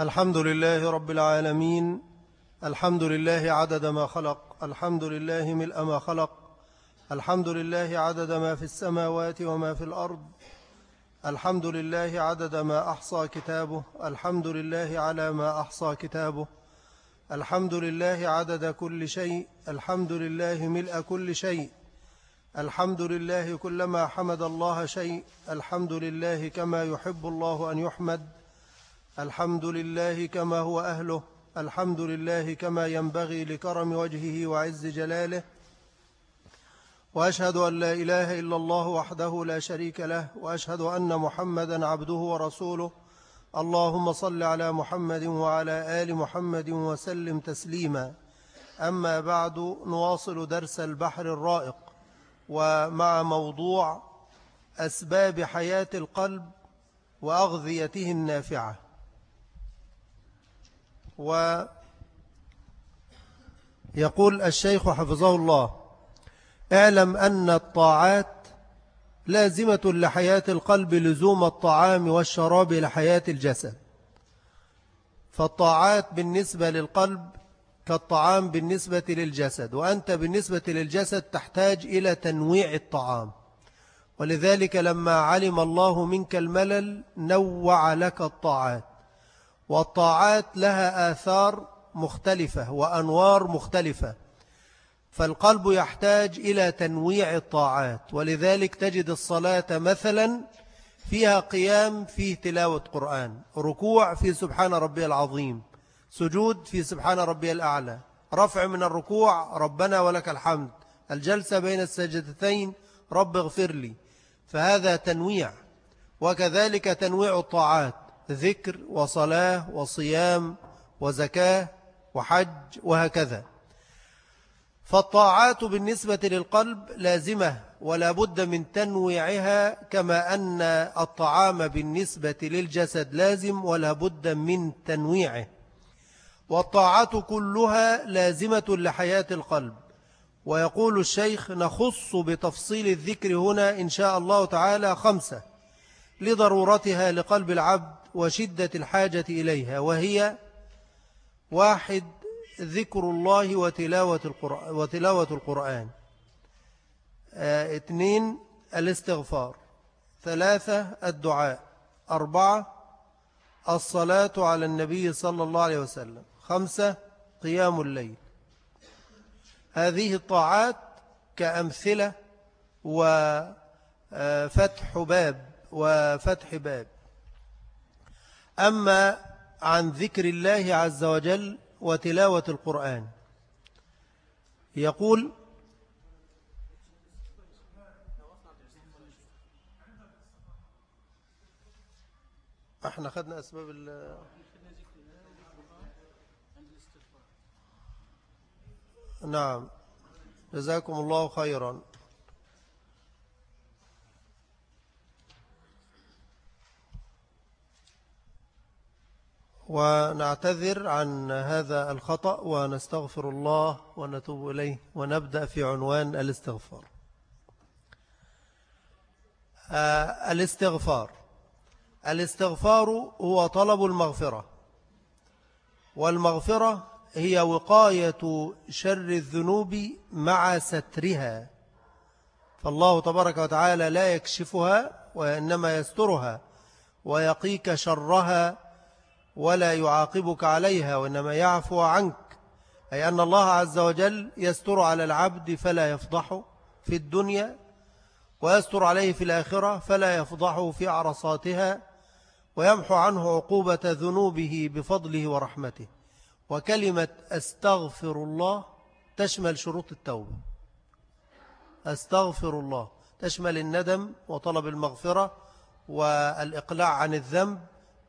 الحمد لله رب العالمين الحمد لله عدد ما خلق الحمد لله ملء ما خلق الحمد لله عدد ما في السماوات وما في الأرض الحمد لله عدد ما أحصى كتابه الحمد لله على ما أحصى كتابه الحمد لله عدد كل شيء الحمد لله ملء كل شيء الحمد لله كلما حمد الله شيء الحمد لله كما يحب الله أن يحمد الحمد لله كما هو أهله الحمد لله كما ينبغي لكرم وجهه وعز جلاله وأشهد أن لا إله إلا الله وحده لا شريك له وأشهد أن محمدا عبده ورسوله. اللهم صل على محمد وعلى آل محمد وسلم تسليما. أما بعد نواصل درس البحر الرائق ومع موضوع أسباب حياة القلب وأغذيته النافعة. ويقول الشيخ حفظه الله اعلم أن الطاعات لازمة لحياة القلب لزوم الطعام والشراب لحياة الجسد. فالطاعات بالنسبة للقلب كالطعام بالنسبة للجسد وأنت بالنسبة للجسد تحتاج إلى تنويع الطعام. ولذلك لما علم الله منك الملل نوع لك الطاعات. والطاعات لها آثار مختلفة وأنوار مختلفة. فالقلب يحتاج إلى تنويع الطاعات ولذلك تجد الصلاة مثلا فيها قيام فيه تلاوة قرآن ركوع في سبحان ربي العظيم سجود في سبحان ربي الأعلى رفع من الركوع ربنا ولك الحمد الجلسة بين السجدتين رب اغفر لي. فهذا تنويع وكذلك تنويع الطاعات. ذكر وصلاة وصيام وزكاة وحج وهكذا. فالطاعات بالنسبة للقلب لازمة ولا بد من تنويعها كما أن الطعام بالنسبة للجسد لازم ولا بد من تنويعه. والطاعات كلها لازمة لحياة القلب. ويقول الشيخ نخص بتفصيل الذكر هنا إن شاء الله تعالى خمسة لضرورتها لقلب العبد وشدة الحاجة إليها وهي واحد ذكر الله وتلاوة القرآن, وتلاوة القرآن. آه، اثنين الاستغفار. ثلاثة الدعاء. أربعة الصلاة على النبي صلى الله عليه وسلم. خمسة قيام الليل. هذه الطاعات كأمثلة وفتح باب وفتح باب. أما عن ذكر الله عز وجل وتلاوة القرآن. يقول إحنا خدنا أسباب ال نعم. جزاكم الله خيرا. ونعتذر عن هذا الخطأ ونستغفر الله ونتوب إليه ونبدأ في عنوان الاستغفار. آه، الاستغفار. الاستغفار هو طلب المغفرة. والمغفرة هي وقاية شر الذنوب مع سترها. فالله تبارك وتعالى لا يكشفها وإنما يسترها ويقيك شرها ولا يعاقبك عليها وإنما يعفو عنك. أي أن الله عز وجل يستر على العبد فلا يفضحه في الدنيا ويستر عليه في الآخرة فلا يفضحه في عرصاتها ويمحو عنه عقوبة ذنوبه بفضله ورحمته. وكلمة أستغفر الله تشمل شروط التوبة. أستغفر الله تشمل الندم وطلب المغفرة والإقلاع عن الذنب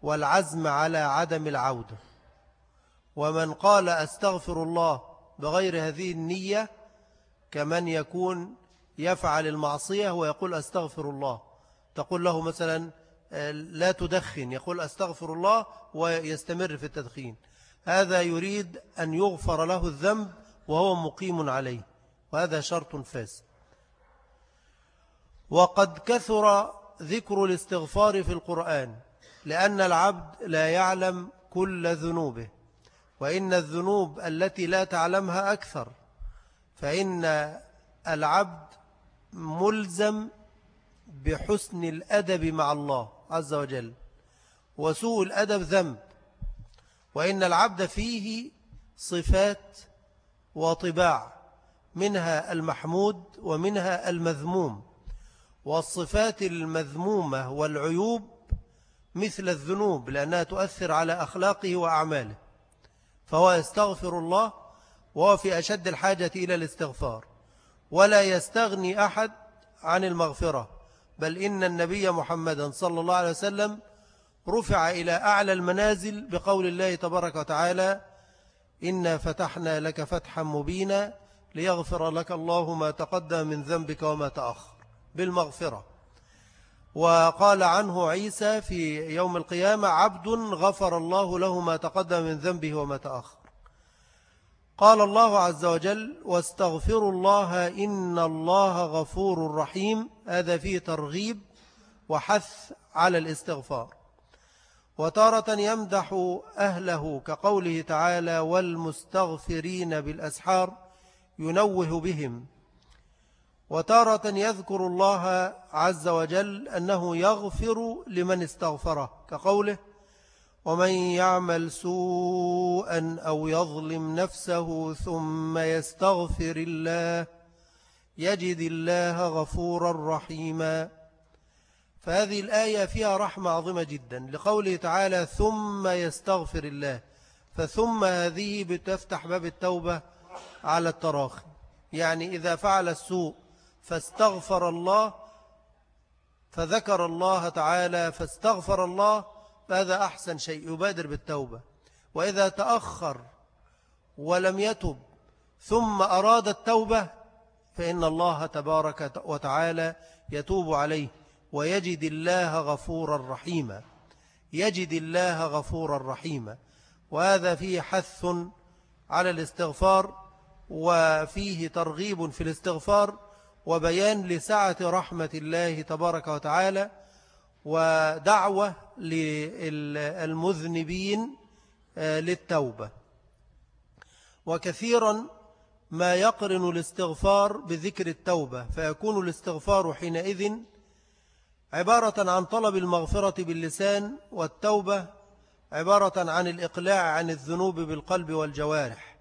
والعزم على عدم العودة. ومن قال أستغفر الله بغير هذه النية كمن يكون يفعل المعصية ويقول أستغفر الله. تقول له مثلا لا تدخن يقول أستغفر الله ويستمر في التدخين. هذا يريد أن يغفر له الذنب وهو مقيم عليه. وهذا شرط فاسد. وقد كثر ذكر الاستغفار في القرآن. لأن العبد لا يعلم كل ذنوبه وإن الذنوب التي لا تعلمها أكثر فإن العبد ملزم بحسن الأدب مع الله عز وجل وسوء الأدب ذنب وإن العبد فيه صفات وطباع منها المحمود ومنها المذموم والصفات المذمومة والعيوب مثل الذنوب لأنها تؤثر على أخلاقه وأعماله. فهو يستغفر الله وهو في أشد الحاجة إلى الاستغفار. ولا يستغني أحد عن المغفرة بل إن النبي محمدا صلى الله عليه وسلم رفع إلى أعلى المنازل بقول الله تبارك وتعالى إنا فتحنا لك فتحا مبينا ليغفر لك الله ما تقدم من ذنبك وما تأخر. بالمغفرة. وقال عنه عيسى في يوم القيامة عبد غفر الله له ما تقدم من ذنبه وما تأخر. قال الله عز وجل واستغفروا الله إن الله غفور رحيم. هذا فيه ترغيب وحث على الاستغفار. وتارة يمدح أهله كقوله تعالى والمستغفرين بالأسحار ينوه بهم. وتارة يذكر الله عز وجل أنه يغفر لمن استغفره كقوله ومن يعمل سوءا أو يظلم نفسه ثم يستغفر الله يجد الله غفورا رحيما فهذه الآية فيها رحمة عظيمة جدا لقوله تعالى ثم يستغفر الله فثم هذه بتفتح باب التوبة على التراخي. يعني إذا فعل السوء فاستغفر الله فذكر الله تعالى فاستغفر الله فهذا أحسن شيء يبادر بالتوبة. وإذا تأخر ولم يتب ثم أراد التوبة فإن الله تبارك وتعالى يتوب عليه. ويجد الله غفورا رحيما. يجد الله غفورا رحيما. وهذا فيه حث على الاستغفار وفيه ترغيب في الاستغفار وبيان لسعة رحمة الله تبارك وتعالى ودعوة للمذنبين آه، للتوبة. وكثيرا ما يقرن الاستغفار بذكر التوبة فيكون الاستغفار حينئذ عبارة عن طلب المغفرة باللسان والتوبة عبارة عن الإقلاع عن الذنوب بالقلب والجوارح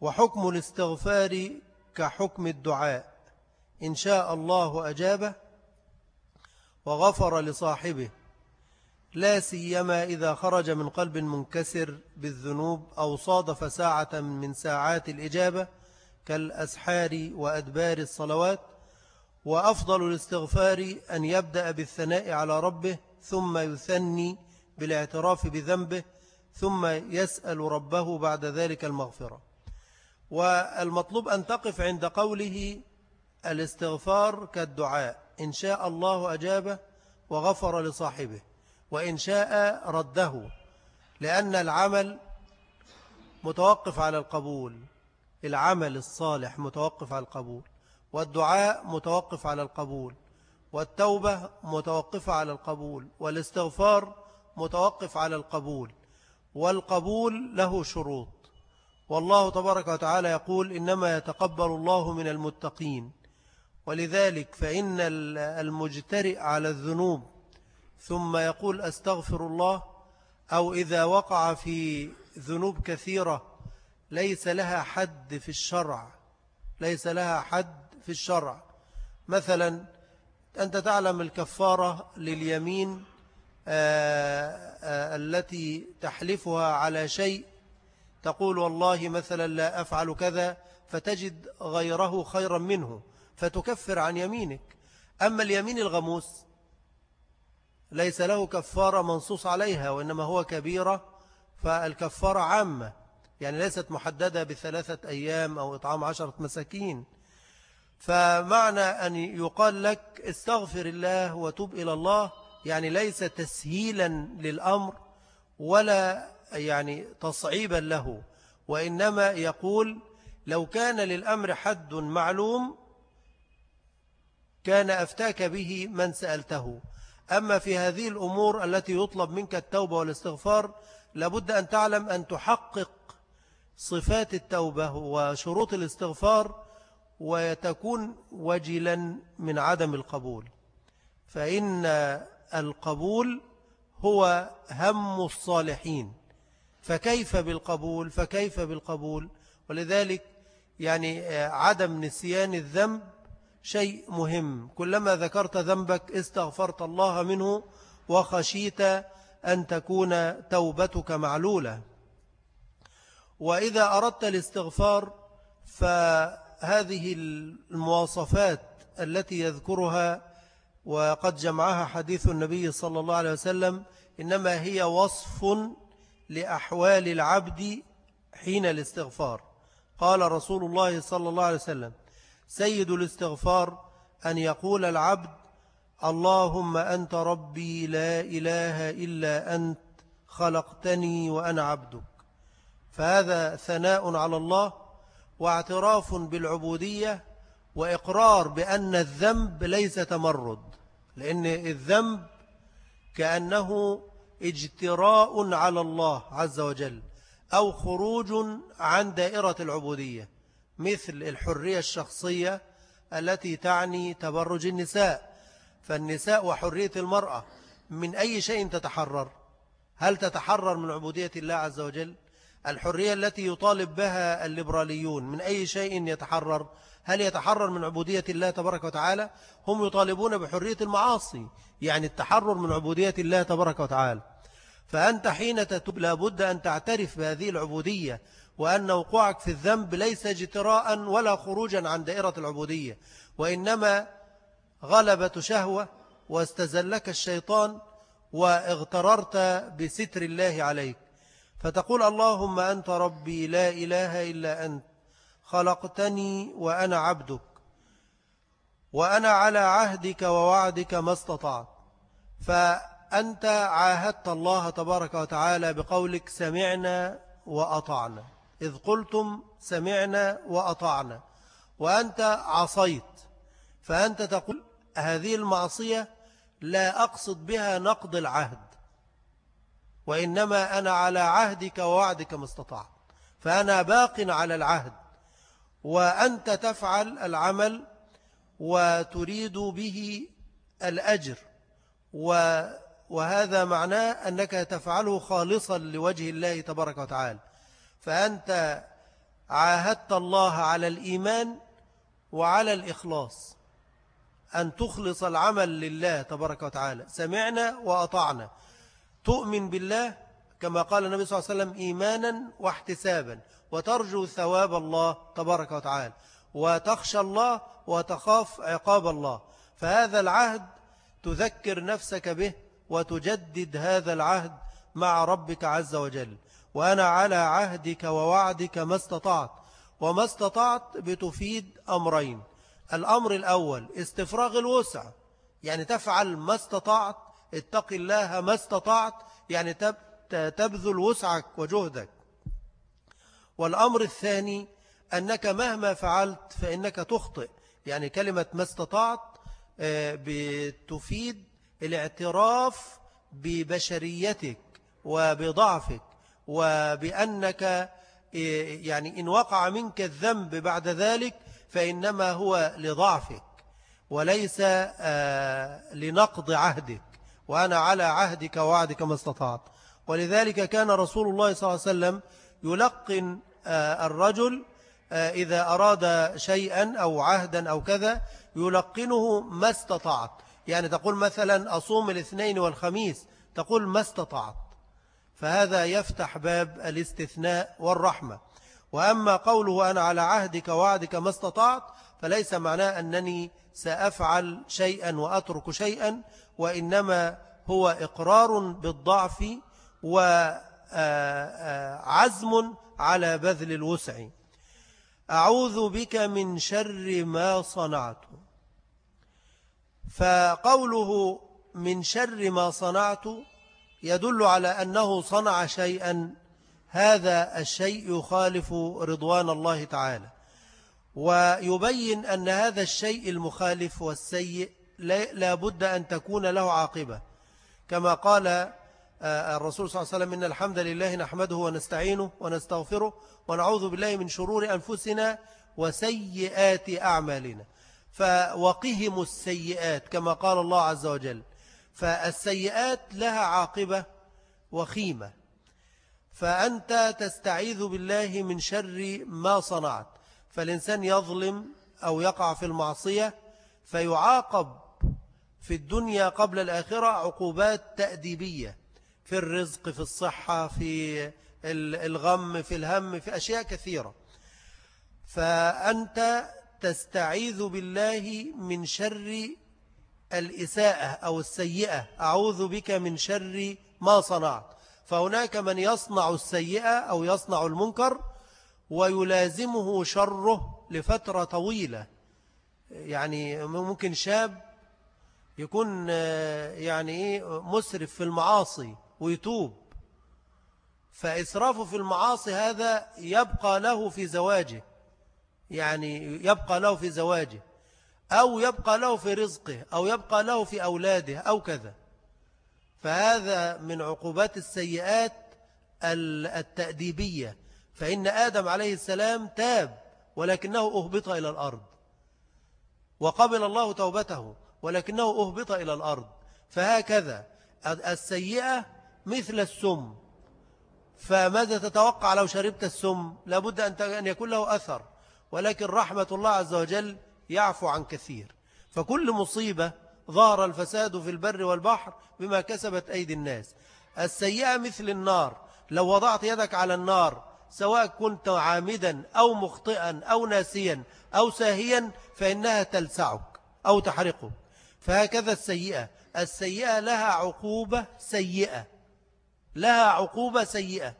وحكم الاستغفار كحكم الدعاء. إن شاء الله أجابه وغفر لصاحبه. لا سيما إذا خرج من قلب منكسر بالذنوب أو صادف ساعة من ساعات الإجابة كالأسحار وأدبار الصلوات وأفضل الاستغفار أن يبدأ بالثناء على ربه ثم يثني بالاعتراف بذنبه ثم يسأل ربه بعد ذلك المغفرة. والمطلوب أن تقف عند قوله الاستغفار كالدعاء. إن شاء الله أجابه وغفر لصاحبه وإن شاء رده لأن العمل متوقف على القبول العمل الصالح متوقف على القبول والدعاء متوقف على القبول والتوبة متوقفة على القبول والاستغفار متوقف على القبول والقبول له شروط. والله تبارك وتعالى يقول إنما يتقبل الله من المتقين. ولذلك فإن المجترئ على الذنوب ثم يقول أستغفر الله أو إذا وقع في ذنوب كثيرة ليس لها حد في الشرع. ليس لها حد في الشرع. مثلا أنت تعلم الكفارة لليمين آآ آه، آآ آه، التي تحلفها على شيء تقول والله مثلا لا أفعل كذا فتجد غيره خيرا منه. فتكفر عن يمينك. أما اليمين الغموس ليس له كفارة منصوص عليها وإنما هو كبيرة فالكفارة عامة يعني ليست محددة بثلاثة أيام أو إطعام عشرة مساكين. فمعنى أن يقال لك استغفر الله وتوب إلى الله يعني ليس تسهيلا للأمر ولا يعني تصعيبا له وإنما يقول لو كان للأمر حد معلوم كان أفتاك به من سألته. أما في هذه الأمور التي يطلب منك التوبة والاستغفار لابد أن تعلم أن تحقق صفات التوبة وشروط الاستغفار وتكون وجلا من عدم القبول. فإن القبول هو هم الصالحين. فكيف بالقبول؟ فكيف بالقبول؟ ولذلك يعني عدم نسيان الذنب شيء مهم. كلما ذكرت ذنبك استغفرت الله منه وخشيت أن تكون توبتك معلولة. وإذا أردت الاستغفار فهذه المواصفات التي يذكرها وقد جمعها حديث النبي صلى الله عليه وسلم إنما هي وصف لأحوال العبد حين الاستغفار. قال رسول الله صلى الله عليه وسلم سيد الاستغفار أن يقول العبد اللهم أنت ربي لا إله إلا أنت خلقتني وأنا عبدك. فهذا ثناء على الله واعتراف بالعبودية وإقرار بأن الذنب ليس تمرد لأن الذنب كأنه اجتراء على الله عز وجل أو خروج عن دائرة العبودية. مثل الحرية الشخصية التي تعني تبرج النساء. فالنساء وحرية المرأة من أي شيء تتحرر؟ هل تتحرر من عبودية الله عز وجل؟ الحرية التي يطالب بها الليبراليون من أي شيء يتحرر؟ هل يتحرر من عبودية الله تبارك وتعالى؟ هم يطالبون بحرية المعاصي يعني التحرر من عبودية الله تبارك وتعالى. فأنت حين تتوب لابد أن تعترف بهذه العبودية وأن وقوعك في الذنب ليس جتراء ولا خروجا عن دائرة العبودية وإنما غلبة شهوة واستزلك الشيطان واغتررت بستر الله عليك. فتقول اللهم أنت ربي لا إله إلا أنت خلقتني وأنا عبدك وأنا على عهدك ووعدك ما استطعت. فأنت عاهدت الله تبارك وتعالى بقولك سمعنا وأطعنا. إذ قلتم سمعنا وأطعنا وأنت عصيت فأنت تقول هذه المعصية لا أقصد بها نقض العهد وإنما أنا على عهدك ووعدك ما استطعت فأنا باق على العهد وأنت تفعل العمل وتريد به الأجر وهذا معناه أنك تفعله خالصا لوجه الله تبارك وتعالى. فأنت عاهدت الله على الإيمان وعلى الإخلاص أن تخلص العمل لله تبارك وتعالى. سمعنا وأطعنا. تؤمن بالله كما قال النبي صلى الله عليه وسلم إيمانا واحتسابا وترجو ثواب الله تبارك وتعالى. وتخشى الله وتخاف عقاب الله. فهذا العهد تذكر نفسك به وتجدد هذا العهد مع ربك عز وجل. وأنا على عهدك ووعدك ما استطعت وما استطعت بتفيد أمرين. الأمر الأول استفراغ الوسع. يعني تفعل ما استطعت اتق الله ما استطعت يعني تبذل وسعك وجهدك. والأمر الثاني أنك مهما فعلت فإنك تخطئ. يعني كلمة ما استطعت آه، بتفيد الاعتراف ببشريتك وبضعفك. وبأنك يعني إن وقع منك الذنب بعد ذلك فإنما هو لضعفك وليس لنقض عهدك وأنا على عهدك وعدك ما استطعت. ولذلك كان رسول الله صلى الله عليه وسلم يلقن الرجل إذا أراد شيئا أو عهدا أو كذا يلقنه ما استطعت. يعني تقول مثلا أصوم الاثنين والخميس تقول ما استطعت. فهذا يفتح باب الاستثناء والرحمة. وأما قوله أنا على عهدك وعدك ما استطعت فليس معناه أنني سأفعل شيئا وأترك شيئا وإنما هو إقرار بالضعف وعزم على بذل الوسع. أعوذ بك من شر ما صنعت. فقوله من شر ما صنعت يدل على أنه صنع شيئا. هذا الشيء يخالف رضوان الله تعالى. ويبين أن هذا الشيء المخالف والسيء لا بد أن تكون له عاقبة. كما قال آه، الرسول صلى الله عليه وسلم إن الحمد لله نحمده ونستعينه ونستغفره ونعوذ بالله من شرور أنفسنا وسيئات أعمالنا. فوقهم السيئات كما قال الله عز وجل فالسيئات لها عاقبة وخيمة. فأنت تستعيذ بالله من شر ما صنعت. فالإنسان يظلم أو يقع في المعصية فيعاقب في الدنيا قبل الآخرة عقوبات تأديبية. في الرزق في الصحة في الغم في الهم في أشياء كثيرة. فأنت تستعيذ بالله من شر الإساءة أو السيئة أعوذ بك من شر ما صنعت. فهناك من يصنع السيئة أو يصنع المنكر ويلازمه شره لفترة طويلة. يعني ممكن شاب يكون يعني إيه مسرف في المعاصي ويتوب. فإسرافه في المعاصي هذا يبقى له في زواجه. يعني يبقى له في زواجه. أو يبقى له في رزقه أو يبقى له في أولاده أو كذا. فهذا من عقوبات السيئات التأديبية. فإن آدم عليه السلام تاب ولكنه أهبط إلى الأرض. وقبل الله توبته ولكنه أهبط إلى الأرض. فهكذا السيئة مثل السم. فماذا تتوقع لو شربت السم؟ لابد أن يكون له أثر. ولكن رحمة الله عز وجل يعفو عن كثير. فكل مصيبة ظهر الفساد في البر والبحر بما كسبت أيدي الناس. السيئة مثل النار. لو وضعت يدك على النار سواء كنت عامدا أو مخطئا أو ناسيا أو ساهيا فإنها تلسعك أو تحرقك. فهكذا السيئة. السيئة لها عقوبة سيئة. لها عقوبة سيئة.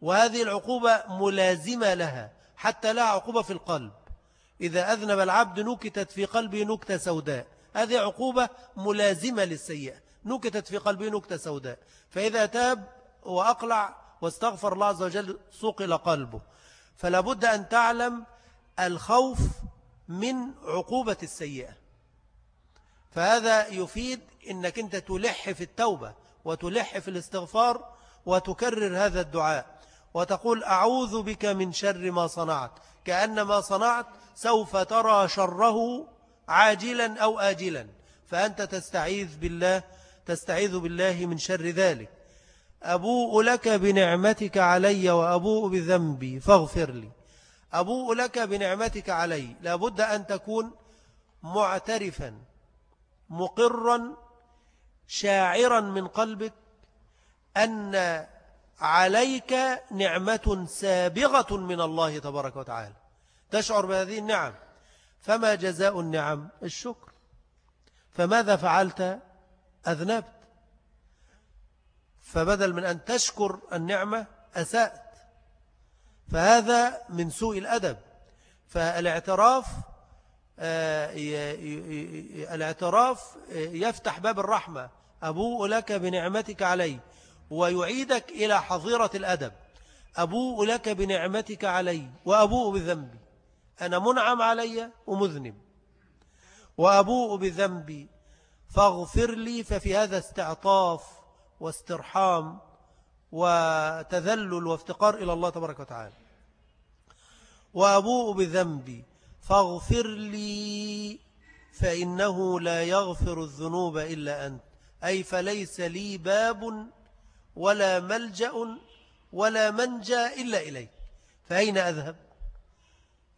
وهذه العقوبة ملازمة لها. حتى لها عقوبة في القلب. إذا أذنب العبد نكتت في قلبه نكتة سوداء. هذه عقوبة ملازمة للسيئة. نكتت في قلبه نكتة سوداء. فإذا تاب وأقلع واستغفر الله عز وجل صقل قلبه. فلا بد أن تعلم الخوف من عقوبة السيئة. فهذا يفيد أنك أنت تلح في التوبة وتلح في الاستغفار وتكرر هذا الدعاء. وتقول أعوذ بك من شر ما صنعت كأن ما صنعت سوف ترى شره عاجلا أو آجلا. فأنت تستعيذ بالله تستعيذ بالله من شر ذلك. أبوء لك بنعمتك علي وأبوء بذنبي فاغفر لي. أبوء لك بنعمتك علي لابد أن تكون معترفا مقرا شاعرا من قلبك أن عليك نعمة سابغة من الله تبارك وتعالى. تشعر بهذه النعم. فما جزاء النعم؟ الشكر. فماذا فعلت؟ أذنبت. فبدل من أن تشكر النعمة أسأت فهذا من سوء الأدب. فالاعتراف آه، الاعتراف يفتح باب الرحمة. أبوء لك بنعمتك علي. ويعيدك إلى حظيرة الأدب. أبوء لك بنعمتك علي وأبوء بذنبي. أنا منعم علي ومذنب. وأبوء بذنبي فاغفر لي ففي هذا استعطاف واسترحام وتذلل وافتقار إلى الله تبارك وتعالى. وأبوء بذنبي فاغفر لي فإنه لا يغفر الذنوب إلا أنت. أي فليس لي باب ولا ملجأ ولا منجأ إلا إليك. فأين أذهب؟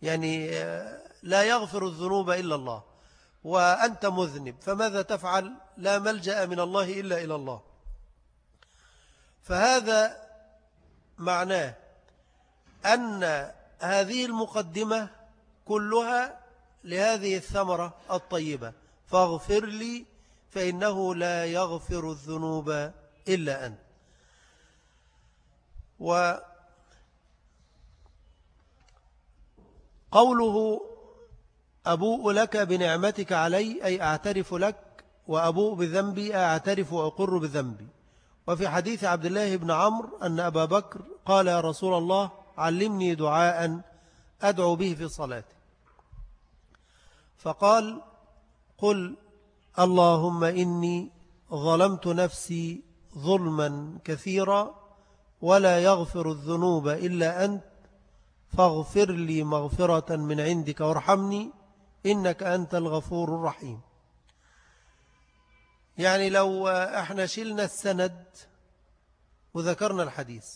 يعني لا يغفر الذنوب إلا الله. وأنت مذنب فماذا تفعل؟ لا ملجأ من الله إلا إلى الله. فهذا معناه أن هذه المقدمة كلها لهذه الثمرة الطيبة. فاغفر لي فإنه لا يغفر الذنوب إلا أنت. وقوله أبوء لك بنعمتك علي أي أعترف لك وأبوء بذنبي أعترف وأقر بذنبي. وفي حديث عبد الله بن عمرو أن أبا بكر قال يا رسول الله علمني دعاء أدعو به في صلاتي فقال قل اللهم إني ظلمت نفسي ظلما كثيرا ولا يغفر الذنوب إلا أنت فاغفر لي مغفرة من عندك وارحمني إنك أنت الغفور الرحيم. يعني لو إحنا شلنا السند وذكرنا الحديث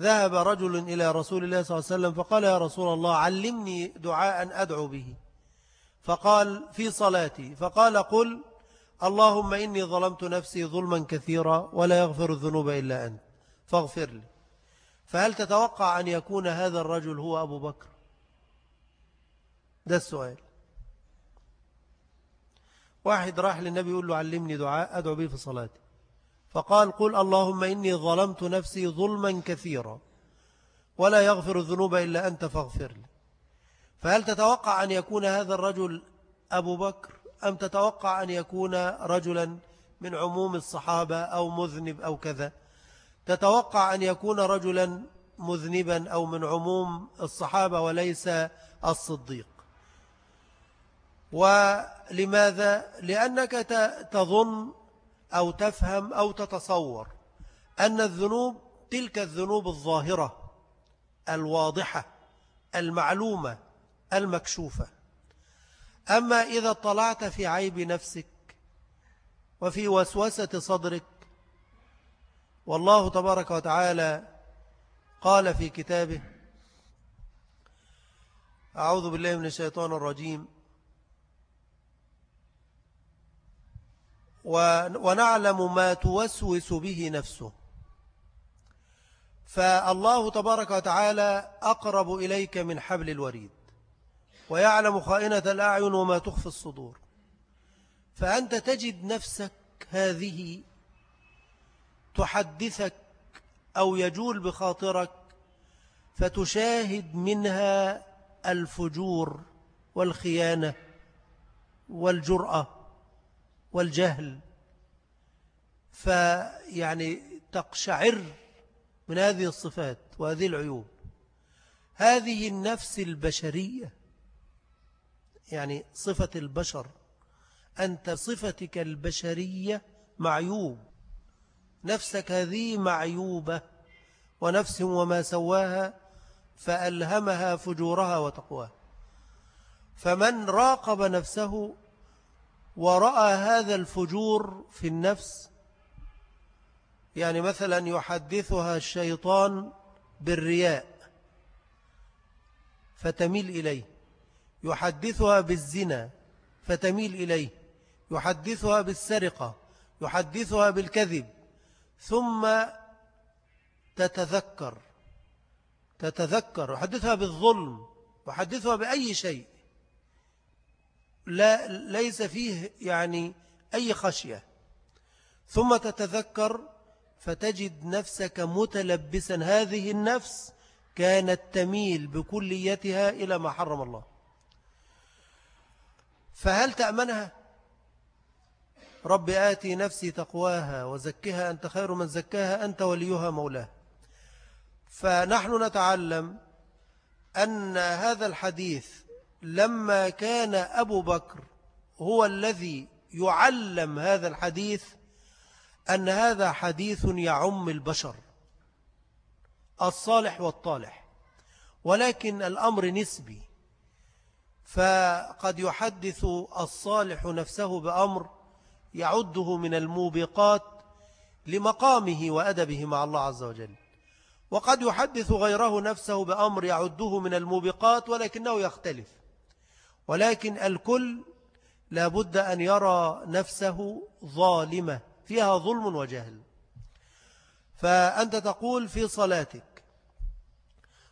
ذهب رجل إلى رسول الله صلى الله عليه وسلم فقال يا رسول الله علمني دعاء أدعو به. فقال في صلاتي فقال قل اللهم إني ظلمت نفسي ظلما كثيرا ولا يغفر الذنوب إلا أنت. فاغفر لي. فهل تتوقع أن يكون هذا الرجل هو أبو بكر؟ ده السؤال. واحد راح للنبي يقول له علمني دعاء أدعو به في صلاتي. فقال قل اللهم إني ظلمت نفسي ظلما كثيرا ولا يغفر الذنوب إلا أنت فاغفر لي. فهل تتوقع أن يكون هذا الرجل أبو بكر؟ أم تتوقع أن يكون رجلا من عموم الصحابة أو مذنب أو كذا؟ تتوقع أن يكون رجلا مذنبا أو من عموم الصحابة وليس الصديق ولماذا؟ لأنك تظن أو تفهم أو تتصور أن الذنوب تلك الذنوب الظاهرة الواضحة المعلومة المكشوفة أما إذا اطلعت في عيب نفسك وفي وسوسة صدرك والله تبارك وتعالى قال في كتابه أعوذ بالله من الشيطان الرجيم. ونعلم ما توسوس به نفسه. فالله تبارك وتعالى أقرب إليك من حبل الوريد ويعلم خائنة الأعين وما تخفي الصدور. فأنت تجد نفسك هذه تحدثك أو يجول بخاطرك فتشاهد منها الفجور والخيانة والجرأة والجهل. فيعني تقشعر من هذه الصفات وهذه العيوب. هذه النفس البشرية يعني صفة البشر أنت صفتك البشرية معيوب. نفسك هذه معيوبة ونفس وما سواها فألهمها فجورها وتقواها. فمن راقب نفسه ورأى هذا الفجور في النفس يعني مثلا يحدثها الشيطان بالرياء فتميل إليه يحدثها بالزنا فتميل إليه يحدثها بالسرقة يحدثها بالكذب ثم تتذكر تتذكر يحدثها بالظلم يحدثها بأي شيء. لا ليس فيه يعني أي خشية. ثم تتذكر فتجد نفسك متلبسا. هذه النفس كانت تميل بكليتها إلى ما حرم الله. فهل تأمنها؟ رب آتي نفسي تقواها وزكها أنت خير من زكاها أنت وليها مولاه. فنحن نتعلم أن هذا الحديث لما كان أبو بكر هو الذي يعلم هذا الحديث أن هذا حديث يعم البشر الصالح والطالح ولكن الأمر نسبي فقد يحدث الصالح نفسه بأمر يعده من الموبقات لمقامه وأدبه مع الله عز وجل. وقد يحدث غيره نفسه بأمر يعده من الموبقات ولكنه يختلف. ولكن الكل لابد أن يرى نفسه ظالمة فيها ظلم وجهل. فأنت تقول في صلاتك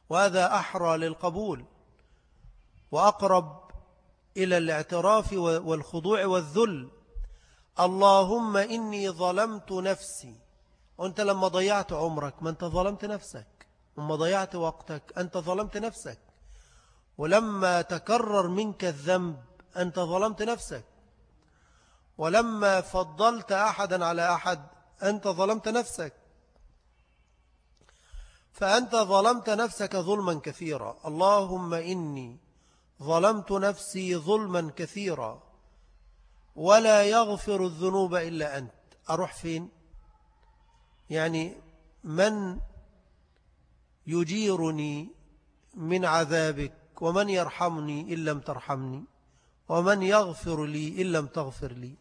وهذا أحرى للقبول وأقرب إلى الاعتراف والخضوع والذل. اللهم إني ظلمت نفسي. وأنت لما ضيعت عمرك ما أنت ظلمت نفسك. لما ضيعت وقتك أنت ظلمت نفسك. ولما تكرر منك الذنب أنت ظلمت نفسك. ولما فضلت أحدا على أحد أنت ظلمت نفسك. فأنت ظلمت نفسك ظلما كثيرا. اللهم إني ظلمت نفسي ظلما كثيرا. ولا يغفر الذنوب إلا أنت. أروح فين؟ يعني من يجيرني من عذابك ومن يرحمني إن لم ترحمني ومن يغفر لي إن لم تغفر لي.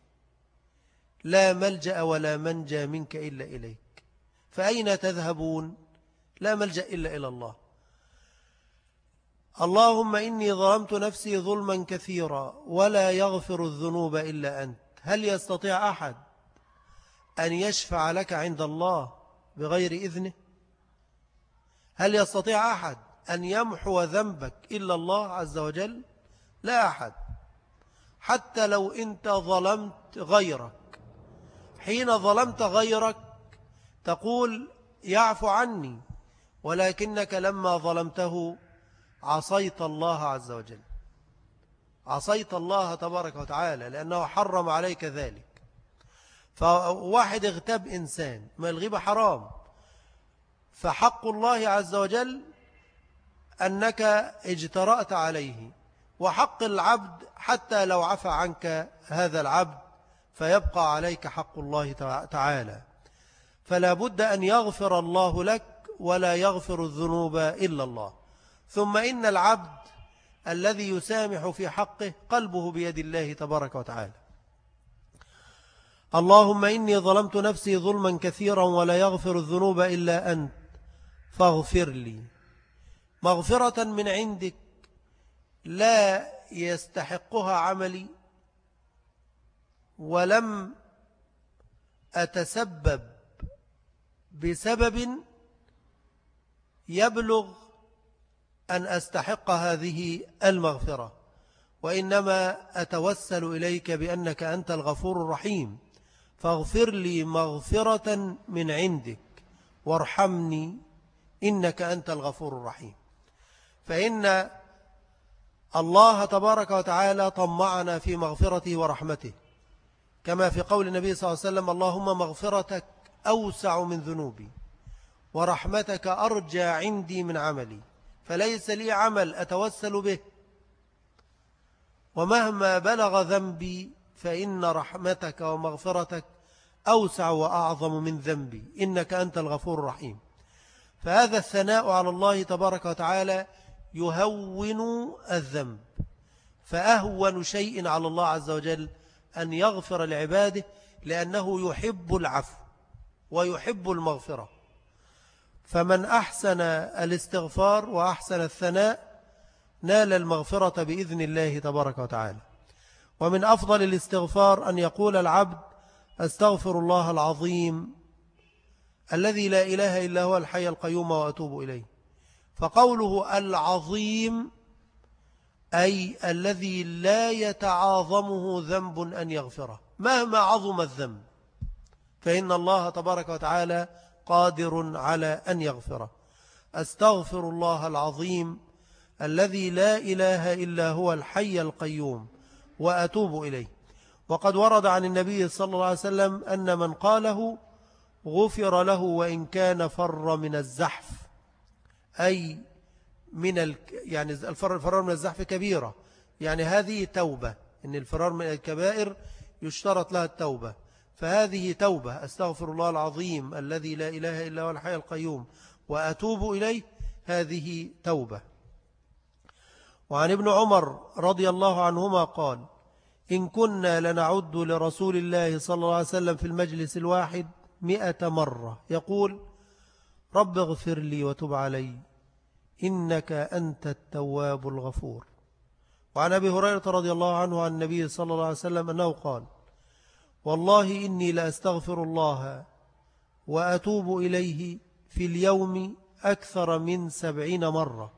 لا ملجأ ولا منجى منك إلا إليك. فأين تذهبون؟ لا ملجأ إلا إلى الله. اللهم إني ظلمت نفسي ظلما كثيرا ولا يغفر الذنوب إلا أنت. هل يستطيع أحد أن يشفع لك عند الله بغير إذنه؟ هل يستطيع أحد أن يمحو ذنبك إلا الله عز وجل؟ لا أحد. حتى لو أنت ظلمت غيرك. حين ظلمت غيرك تقول يعفو عني ولكنك لما ظلمته عصيت الله عز وجل. عصيت الله تبارك وتعالى لأنه حرم عليك ذلك. فواحد اغتاب إنسان ما الغيبة حرام. فحق الله عز وجل أنك اجترأت عليه وحق العبد حتى لو عفى عنك هذا العبد فيبقى عليك حق الله تعالى. فلا بد أن يغفر الله لك ولا يغفر الذنوب إلا الله. ثم إن العبد الذي يسامح في حقه قلبه بيد الله تبارك وتعالى. اللهم إني ظلمت نفسي ظلما كثيرا ولا يغفر الذنوب إلا أنت. فاغفر لي. مغفرة من عندك لا يستحقها عملي ولم أتسبب بسبب يبلغ أن أستحق هذه المغفرة وإنما أتوسل إليك بأنك أنت الغفور الرحيم. فاغفر لي مغفرة من عندك وارحمني إنك أنت الغفور الرحيم. فإن الله تبارك وتعالى طمعنا في مغفرته ورحمته. كما في قول النبي صلى الله عليه وسلم اللهم مغفرتك أوسع من ذنوبي ورحمتك أرجى عندي من عملي. فليس لي عمل أتوسل به. ومهما بلغ ذنبي فإن رحمتك ومغفرتك أوسع وأعظم من ذنبي. إنك أنت الغفور الرحيم. فهذا الثناء على الله تبارك وتعالى يهون الذنب. فأهون شيء على الله عز وجل أن يغفر لعباده لأنه يحب العفو ويحب المغفرة. فمن أحسن الاستغفار وأحسن الثناء نال المغفرة بإذن الله تبارك وتعالى. ومن أفضل الاستغفار أن يقول العبد أستغفر الله العظيم الذي لا إله إلا هو الحي القيوم وأتوب إليه. فقوله العظيم أي الذي لا يتعاظمه ذنب أن يغفره. مهما عظم الذنب فإن الله تبارك وتعالى قادر على أن يغفره. أستغفر الله العظيم الذي لا إله إلا هو الحي القيوم وأتوب إليه. وقد ورد عن النبي صلى الله عليه وسلم أن من قاله غفر له وإن كان فر من الزحف أي من ال... يعني الفرار الفرار من الزحف كبيرة. يعني هذه توبة إن الفرار من الكبائر يشترط لها التوبة. فهذه توبة أستغفر الله العظيم الذي لا إله إلا هو الحي القيوم وأتوب إليه هذه توبة. وعن ابن عمر رضي الله عنهما قال إن كنا لنعد لرسول الله صلى الله عليه وسلم في المجلس الواحد مئة مرة يقول رب اغفر لي وتب علي إنك أنت التواب الغفور. وعن أبي هريرة رضي الله عنه عن النبي صلى الله عليه وسلم أنه قال والله إني لأستغفر الله وأتوب إليه في اليوم أكثر من سبعين مرة.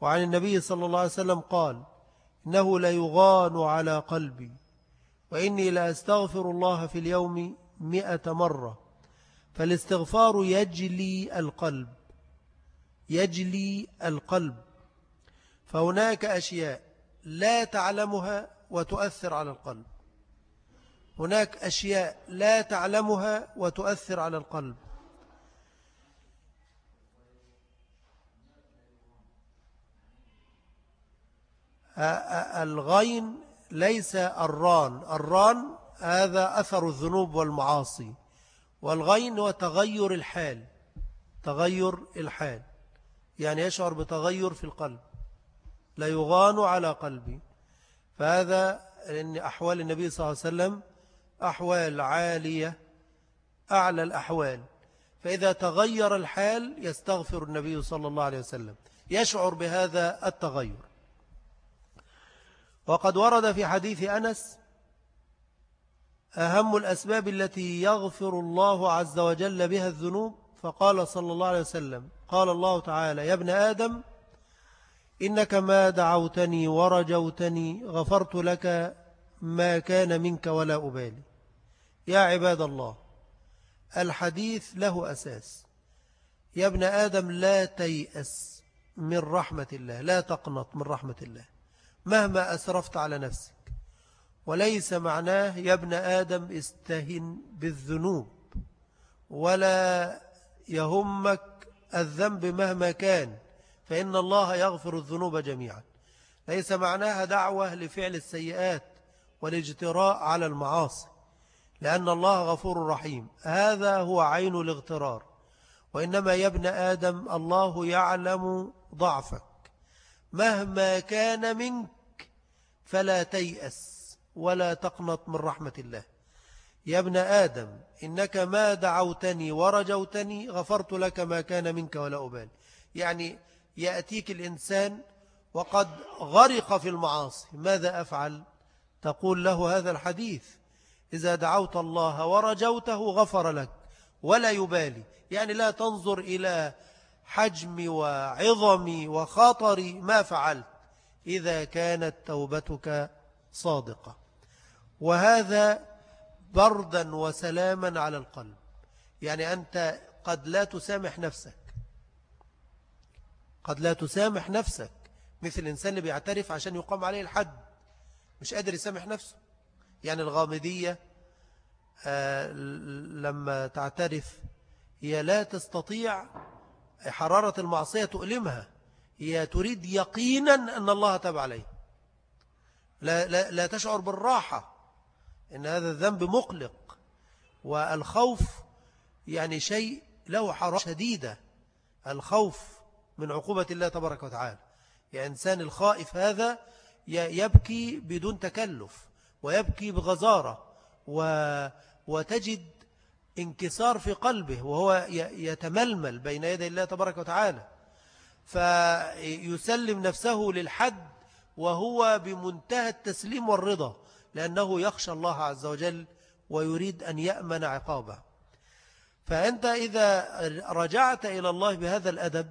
وعن النبي صلى الله عليه وسلم قال إنه ليغان على قلبي وإني لأستغفر الله في اليوم مئة مرة. فالاستغفار يجلي القلب يجلي القلب. فهناك أشياء لا تعلمها وتؤثر على القلب. هناك أشياء لا تعلمها وتؤثر على القلب. الغين ليس الران. الران هذا أثر الذنوب والمعاصي. والغين هو تغير الحال. تغير الحال. يعني يشعر بتغير في القلب. لا يغان على قلبي. فهذا لأن أحوال النبي صلى الله عليه وسلم أحوال عالية أعلى الأحوال. فإذا تغير الحال يستغفر النبي صلى الله عليه وسلم. يشعر بهذا التغير. وقد ورد في حديث أنس أهم الأسباب التي يغفر الله عز وجل بها الذنوب؟ فقال صلى الله عليه وسلم قال الله تعالى يا ابن آدم إنك ما دعوتني ورجوتني غفرت لك ما كان منك ولا أبالي. يا عباد الله الحديث له أساس. يا ابن آدم لا تيأس من رحمة الله لا تقنط من رحمة الله مهما أسرفت على نفسك. وليس معناه يا ابن آدم استهن بالذنوب ولا يهمك الذنب مهما كان فإن الله يغفر الذنوب جميعا. ليس معناها دعوة لفعل السيئات والاجتراء على المعاصي. لأن الله غفور رحيم. هذا هو عين الاغترار. وإنما يا ابن آدم الله يعلم ضعفك. مهما كان منك فلا تيأس ولا تقنط من رحمة الله. يا ابن آدم إنك ما دعوتني ورجوتني غفرت لك ما كان منك ولا أبالي. يعني يأتيك الإنسان وقد غرق في المعاصي. ماذا أفعل؟ تقول له هذا الحديث. إذا دعوت الله ورجوته غفر لك ولا يبالي. يعني لا تنظر إلى حجم وعظم وخطر ما فعلت. إذا كانت توبتك صادقة. وهذا بردا وسلاما على القلب. يعني أنت قد لا تسامح نفسك. قد لا تسامح نفسك. مثل الإنسان اللي بيعترف عشان يقام عليه الحد. مش قادر يسامح نفسه. يعني الغامدية آه لما تعترف هي لا تستطيع حرارة المعصية تؤلمها. هي تريد يقينا أن الله تاب عليه لا, لا, لا تشعر بالراحة إن هذا الذنب مقلق. والخوف يعني شيء له حرارة شديدة. الخوف من عقوبة الله تبارك وتعالى. يعني إنسان الخائف هذا يبكي بدون تكلف. ويبكي بغزارة و وتجد انكسار في قلبه وهو يتململ بين يدي الله تبارك وتعالى. فيسلم نفسه للحد وهو بمنتهى التسليم والرضا لأنه يخشى الله عز وجل ويريد أن يأمن عقابه. فأنت إذا رجعت إلى الله بهذا الأدب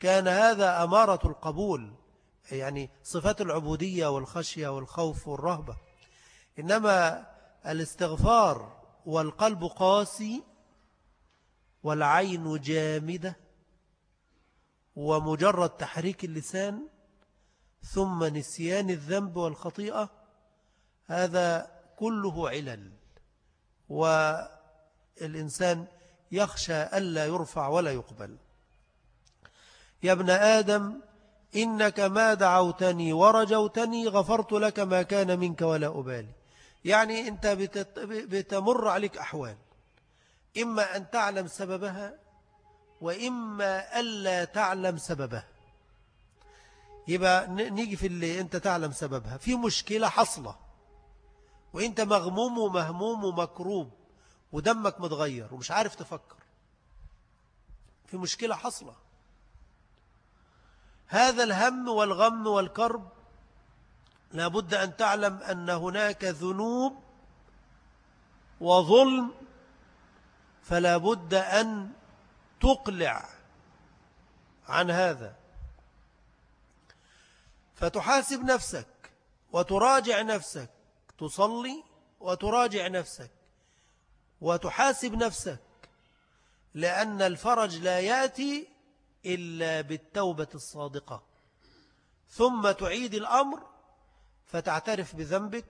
كان هذا أمارة القبول. يعني صفات العبودية والخشية والخوف والرهبة. إنما الاستغفار والقلب قاسي والعين جامدة ومجرد تحريك اللسان ثم نسيان الذنب والخطيئة هذا كله علل. والإنسان يخشى ألا يرفع ولا يقبل. يا ابن آدم إنك ما دعوتني ورجوتني غفرت لك ما كان منك ولا أبالي. يعني أنت بتمر عليك أحوال. إما أن تعلم سببها وإما ألا تعلم سببها. يبقى نيجي في اللي أنت تعلم سببها. في مشكلة حصلة وإنت مغموم ومهموم ومكروب ودمك متغير ومش عارف تفكر. في مشكلة حصلة هذا الهم والغم والكرب لابد أن تعلم أن هناك ذنوب وظلم فلا بد أن تقلع عن هذا. فتحاسب نفسك وتراجع نفسك تصلي وتراجع نفسك وتحاسب نفسك لأن الفرج لا يأتي إلا بالتوبة الصادقة. ثم تعيد الأمر فتعترف بذنبك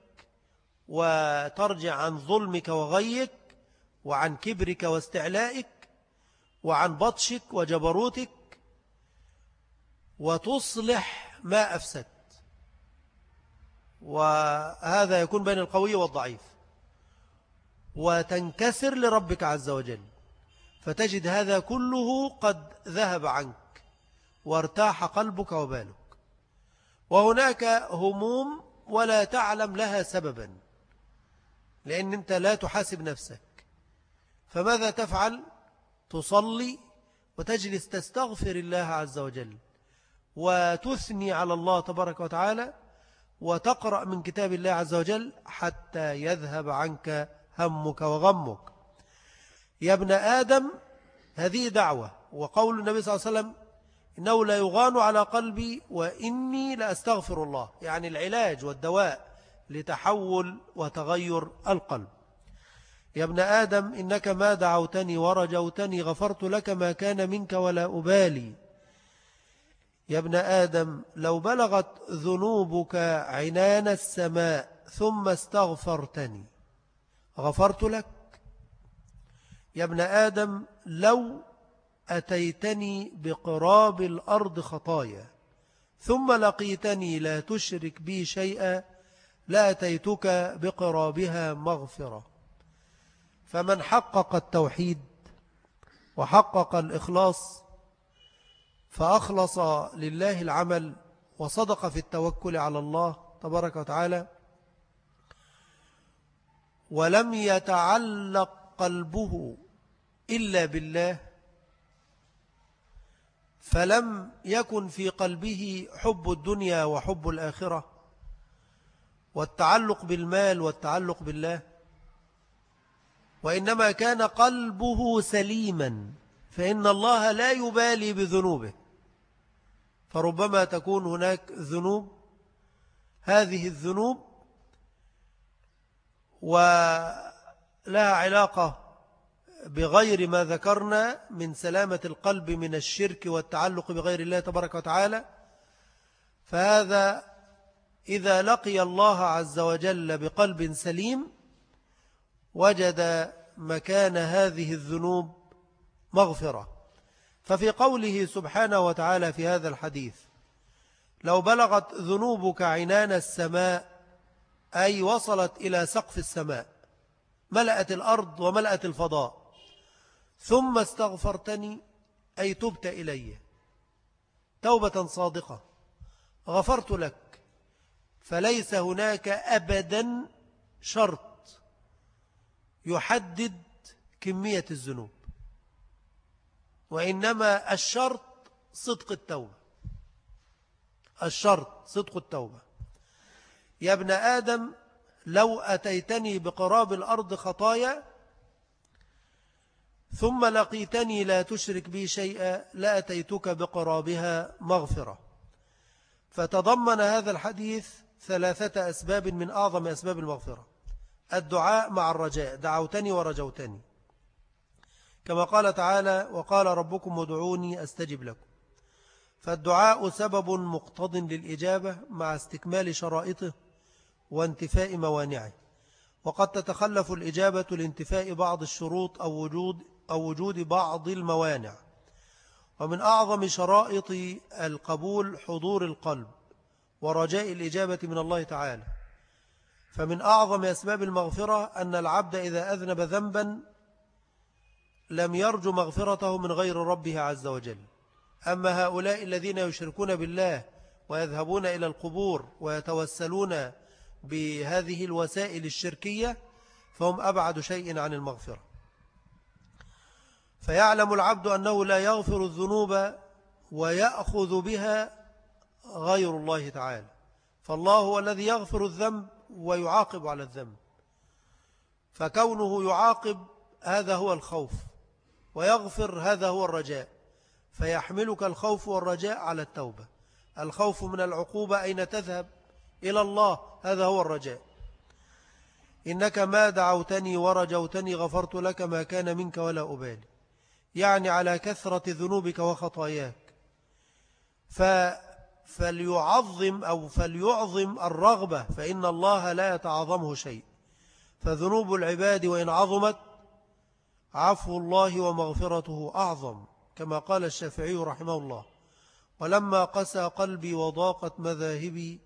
وترجع عن ظلمك وغيك وعن كبرك واستعلائك وعن بطشك وجبروتك وتصلح ما أفسدت وهذا يكون بين القوي والضعيف. وتنكسر لربك عز وجل. فتجد هذا كله قد ذهب عنك وارتاح قلبك وبالك. وهناك هموم ولا تعلم لها سببا لأن أنت لا تحاسب نفسك. فماذا تفعل؟ تصلي وتجلس تستغفر الله عز وجل وتثني على الله تبارك وتعالى وتقرأ من كتاب الله عز وجل حتى يذهب عنك همك وغمك. يا ابن آدم هذه دعوة وقول النبي صلى الله عليه وسلم إنه لا يغان على قلبي وإني لأستغفر الله يعني العلاج والدواء لتحول وتغير القلب. يا ابن آدم إنك ما دعوتني ورجوتني غفرت لك ما كان منك ولا أبالي. يا ابن آدم لو بلغت ذنوبك عنان السماء ثم استغفرتني غفرت لك؟ يا ابن آدم لو أتيتني بقراب الأرض خطايا ثم لقيتني لا تشرك بي شيئا لأتيتك بقرابها مغفرة. فمن حقق التوحيد وحقق الإخلاص فأخلص لله العمل وصدق في التوكل على الله تبارك وتعالى. ولم يتعلق قلبه إلا بالله فلم يكن في قلبه حب الدنيا وحب الآخرة والتعلق بالمال والتعلق بالله وإنما كان قلبه سليما فإن الله لا يبالي بذنوبه فربما تكون هناك ذنوب هذه الذنوب ولها علاقة بغير ما ذكرنا من سلامة القلب من الشرك والتعلق بغير الله تبارك وتعالى فهذا إذا لقي الله عز وجل بقلب سليم وجد مكان هذه الذنوب مغفرة. ففي قوله سبحانه وتعالى في هذا الحديث لو بلغت ذنوبك عنان السماء أي وصلت إلى سقف السماء ملأت الأرض وملأت الفضاء ثم استغفرتني أي تبت إلي. توبة صادقة. غفرت لك. فليس هناك أبدا شرط يحدد كمية الذنوب. وإنما الشرط صدق التوبة. الشرط صدق التوبة. يا ابن آدم لو أتيتني بقراب الأرض خطايا ثم لقيتني لا تشرك بي شيئا لأتيتك بقرابها مغفرة. فتضمن هذا الحديث ثلاثة أسباب من أعظم أسباب المغفرة. الدعاء مع الرجاء دعوتني ورجوتني. كما قال تعالى وقال ربكم ادعوني أستجب لكم. فالدعاء سبب مقتض للإجابة مع استكمال شرائطه وانتفاء موانعه. وقد تتخلف الإجابة لانتفاء بعض الشروط أو وجود, أو وجود بعض الموانع. ومن أعظم شرائط القبول حضور القلب ورجاء الإجابة من الله تعالى. فمن أعظم أسباب المغفرة أن العبد إذا أذنب ذنبا لم يرجو مغفرته من غير ربه عز وجل. أما هؤلاء الذين يشركون بالله ويذهبون إلى القبور ويتوسلون بهذه الوسائل الشركية فهم أبعد شيء عن المغفرة. فيعلم العبد أنه لا يغفر الذنوب ويأخذ بها غير الله تعالى. فالله هو الذي يغفر الذنب ويعاقب على الذنب. فكونه يعاقب هذا هو الخوف ويغفر هذا هو الرجاء. فيحملك الخوف والرجاء على التوبة. الخوف من العقوبة أين تذهب؟ إلى الله هذا هو الرجاء. إنك ما دعوتني ورجوتني غفرت لك ما كان منك ولا أبالي. يعني على كثرة ذنوبك وخطاياك. ف فليعظم أو فليعظم الرغبة فإن الله لا يتعظمه شيء. فذنوب العباد وإن عظمت عفو الله ومغفرته أعظم كما قال الشافعي رحمه الله. ولما قسى قلبي وضاقت مذاهبي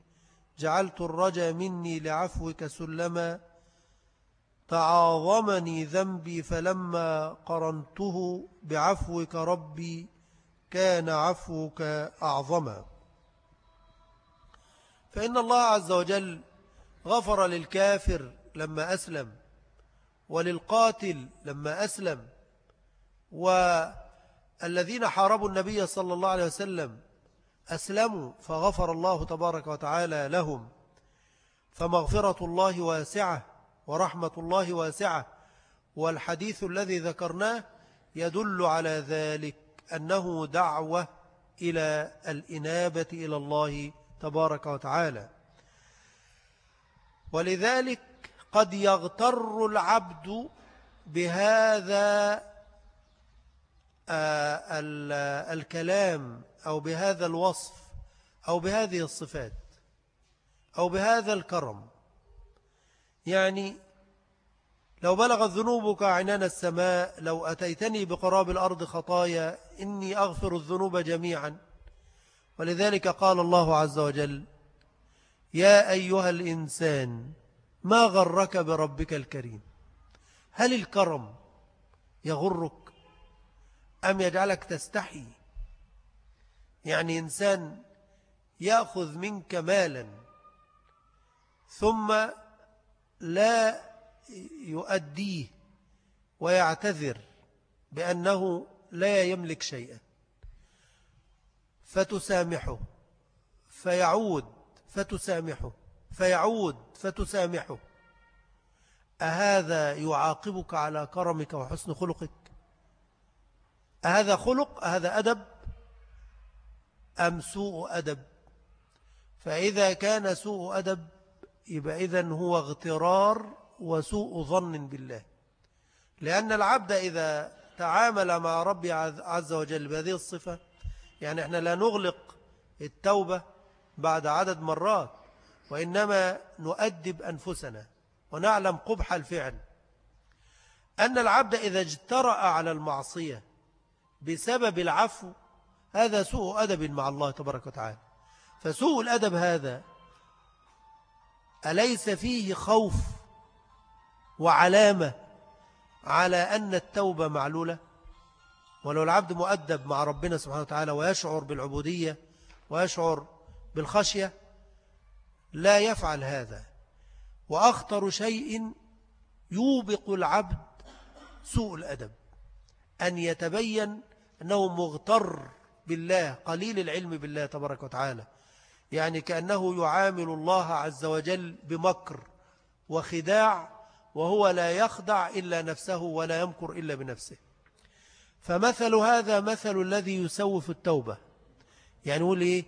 جعلت الرجا مني لعفوك سلما تعاظمني ذنبي فلما قرنته بعفوك ربي كان عفوك أعظما. فإن الله عز وجل غفر للكافر لما أسلم وللقاتل لما أسلم والذين حاربوا النبي صلى الله عليه وسلم أسلموا فغفر الله تبارك وتعالى لهم فمغفرة الله واسعة ورحمة الله واسعة. والحديث الذي ذكرناه يدل على ذلك أنه دعوة إلى الإنابة إلى الله تبارك وتعالى. ولذلك قد يغتر العبد بهذا آه، الكلام أو بهذا الوصف أو بهذه الصفات أو بهذا الكرم. يعني لو بلغت ذنوبك عنان السماء لو أتيتني بقراب الأرض خطايا إني أغفر الذنوب جميعا. ولذلك قال الله عز وجل يا أيها الإنسان ما غرك بربك الكريم؟ هل الكرم يغرك أم يجعلك تستحي؟ يعني إنسان يأخذ منك مالا ثم لا يؤديه ويعتذر بأنه لا يملك شيئا. فتسامحه فيعود فتسامحه فيعود فتسامحه. أهذا يعاقبك على كرمك وحسن خلقك؟ أهذا خلق أهذا أدب؟ أم سوء أدب؟ فإذا كان سوء أدب يبقى إذن هو اغترار وسوء ظن بالله. لأن العبد إذا تعامل مع ربي عز وجل بهذه الصفة يعني إحنا لا نغلق التوبة بعد عدد مرات وإنما نؤدب أنفسنا ونعلم قبح الفعل. أن العبد إذا اجترأ على المعصية بسبب العفو هذا سوء أدب مع الله تبارك وتعالى. فسوء الأدب هذا أليس فيه خوف وعلامة على أن التوبة معلولة؟ ولو العبد مؤدب مع ربنا سبحانه وتعالى ويشعر بالعبودية ويشعر بالخشية لا يفعل هذا. وأخطر شيء يوبق العبد سوء الأدب أن يتبين أنه مغتر بالله قليل العلم بالله تبارك وتعالى. يعني كأنه يعامل الله عز وجل بمكر وخداع وهو لا يخدع إلا نفسه ولا يمكر إلا بنفسه. فمثل هذا مثل الذي يسوف التوبة. يعني يقول إيه؟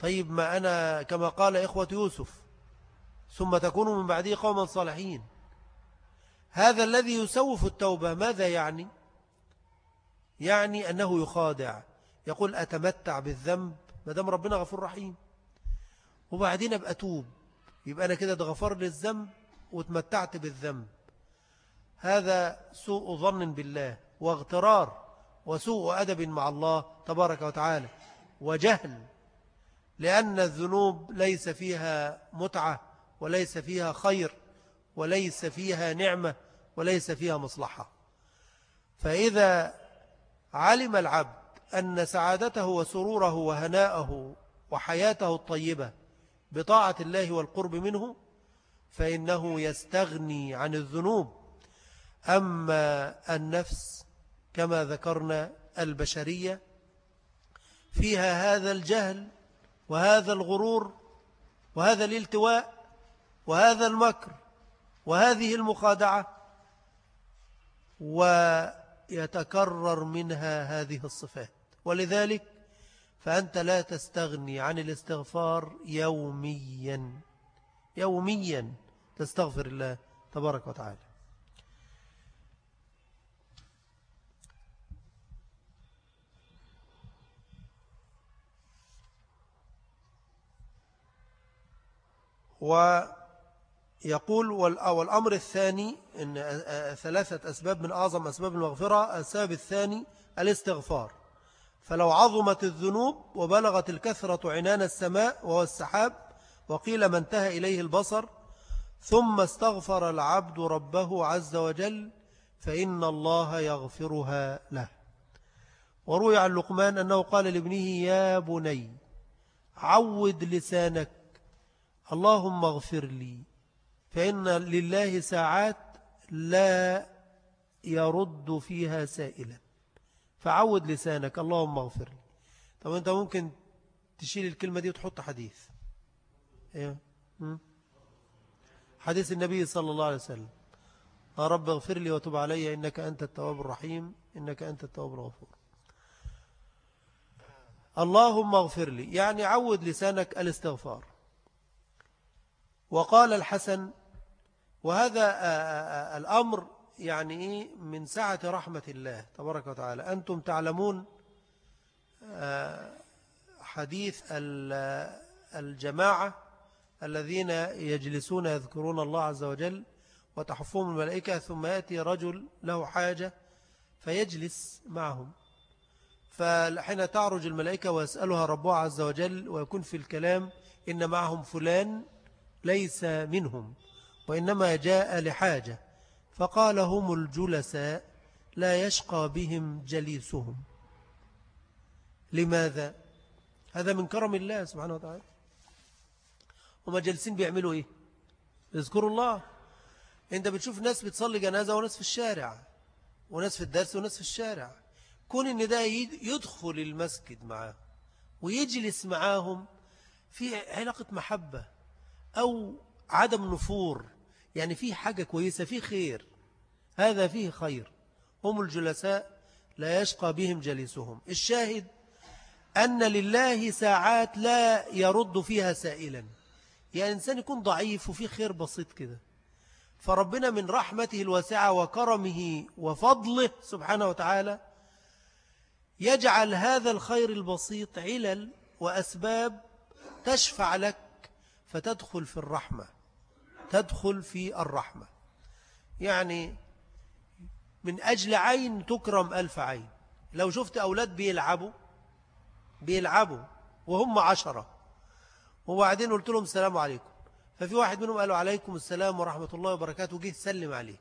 طيب ما أنا كما قال إخوة يوسف ثم تكون من بعده قوما صالحين. هذا الذي يسوف التوبة ماذا يعني؟ يعني أنه يخادع يقول أتمتع بالذنب ما دام ربنا غفور رحيم. وبعدين أبقى توب يبقى أنا كده غفر للذنب وتمتعت بالذنب. هذا سوء ظن بالله واغترار وسوء أدب مع الله تبارك وتعالى وجهل لأن الذنوب ليس فيها متعة وليس فيها خير وليس فيها نعمة وليس فيها مصلحة. فإذا علم العبد أن سعادته وسروره وهناءه وحياته الطيبة بطاعة الله والقرب منه فإنه يستغني عن الذنوب. أما النفس كما ذكرنا البشرية فيها هذا الجهل وهذا الغرور وهذا الالتواء وهذا المكر وهذه المخادعة ويتكرر منها هذه الصفات. ولذلك فأنت لا تستغني عن الاستغفار يوميا. يوميا تستغفر الله تبارك وتعالى. ويقول والأمر الثاني إن ثلاثة أسباب من أعظم أسباب المغفرة. السبب الثاني الاستغفار. فلو عظمت الذنوب وبلغت الكثرة عنان السماء وهو السحاب وقيل ما انتهى إليه البصر ثم استغفر العبد ربه عز وجل فإن الله يغفرها له. وروي عن لقمان أنه قال لابنه يا بني عود لسانك اللهم اغفر لي فإن لله ساعات لا يرد فيها سائلا فعود لسانك. اللهم اغفر لي. طب أنت ممكن تشيل الكلمة دي وتحط حديث. إيه؟ حديث النبي صلى الله عليه وسلم. يا رب اغفر لي وتب علي إنك أنت التواب الرحيم إنك أنت التواب الغفور. اللهم اغفر لي. يعني عود لسانك الاستغفار. وقال الحسن وهذا الأمر يعني إيه؟ من سعة رحمة الله تبارك وتعالى. أنتم تعلمون حديث الجماعة الذين يجلسون يذكرون الله عز وجل وتحفهم الملائكة ثم يأتي رجل له حاجة فيجلس معهم. فحين تعرج الملائكة ويسألها ربها عز وجل ويكون في الكلام إن معهم فلان ليس منهم وإنما جاء لحاجة. فقال هم الجلساء لا يشقى بهم جليسهم. لماذا؟ هذا من كرم الله سبحانه وتعالى. وما جالسين بيعملوا إيه؟ يذكروا الله. أنت بتشوف ناس بتصلي جنازة وناس في الشارع وناس في الدرس وناس في الشارع. كون إن ده يدخل المسجد معاه ويجلس معاهم في علاقة محبة أو عدم نفور يعني في حاجة كويسة في خير. هذا فيه خير. هم الجلساء لا يشقى بهم جليسهم. الشاهد أن لله ساعات لا يرد فيها سائلا. يعني إنسان يكون ضعيف وفي خير بسيط كده. فربنا من رحمته الواسعة وكرمه وفضله سبحانه وتعالى يجعل هذا الخير البسيط علل وأسباب تشفع لك فتدخل في الرحمة. تدخل في الرحمة. يعني من أجل عين تكرم ألف عين. لو شفت أولاد بيلعبوا بيلعبوا وهم عشرة. وبعدين قلت لهم السلام عليكم. ففي واحد منهم قالوا عليكم السلام ورحمة الله وبركاته وجه سلم عليك.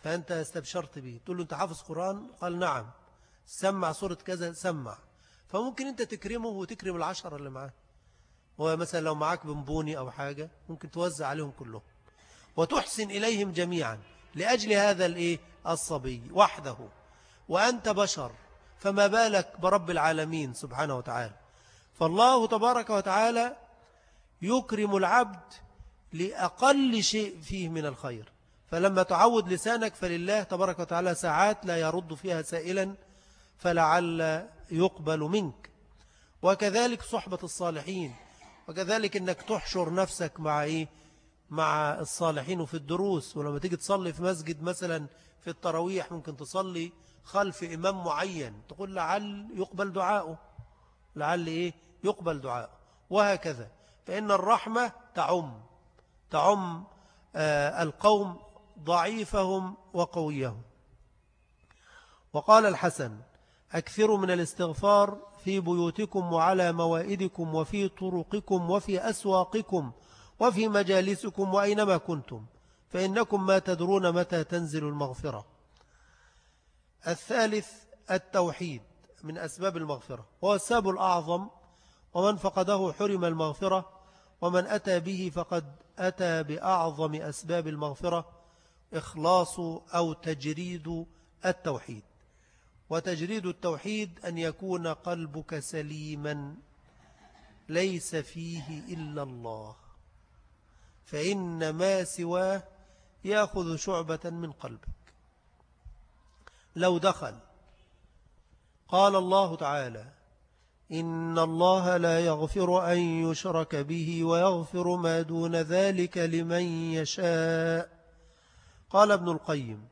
فأنت استبشرت به تقول له أنت حافظ قرآن؟ قال نعم. سمع صورة كذا؟ سمع. فممكن أنت تكرمه وتكرم العشرة اللي معاه. ومثلا لو معاك بنبوني أو حاجة ممكن توزع عليهم كلهم. وتحسن إليهم جميعا. لأجل هذا الإيه؟ الصبي وحده. وأنت بشر فما بالك برب العالمين سبحانه وتعالى؟ فالله تبارك وتعالى يكرم العبد لأقل شيء فيه من الخير. فلما تعود لسانك فلله تبارك وتعالى ساعات لا يرد فيها سائلا فلعل يقبل منك. وكذلك صحبة الصالحين وكذلك أنك تحشر نفسك مع إيه؟ مع الصالحين وفي الدروس ولما تيجي تصلي في مسجد مثلا في التراويح ممكن تصلي خلف إمام معين تقول لعل يقبل دعاؤه. لعل إيه؟ يقبل دعاؤه. وهكذا. فإن الرحمة تعم. تعم آه القوم ضعيفهم وقويهم. وقال الحسن أكثروا من الاستغفار في بيوتكم وعلى موائدكم وفي طرقكم وفي أسواقكم وفي مجالسكم وأينما كنتم فإنكم ما تدرون متى تنزل المغفرة. الثالث التوحيد من أسباب المغفرة وهو السبب الأعظم ومن فقده حرم المغفرة ومن أتى به فقد أتى بأعظم أسباب المغفرة إخلاص أو تجريد التوحيد. وتجريد التوحيد أن يكون قلبك سليما ليس فيه إلا الله. فإن ما سواه يأخذ شعبة من قلبك. لو دخل قال الله تعالى إن الله لا يغفر أن يشرك به ويغفر ما دون ذلك لمن يشاء. قال ابن القيم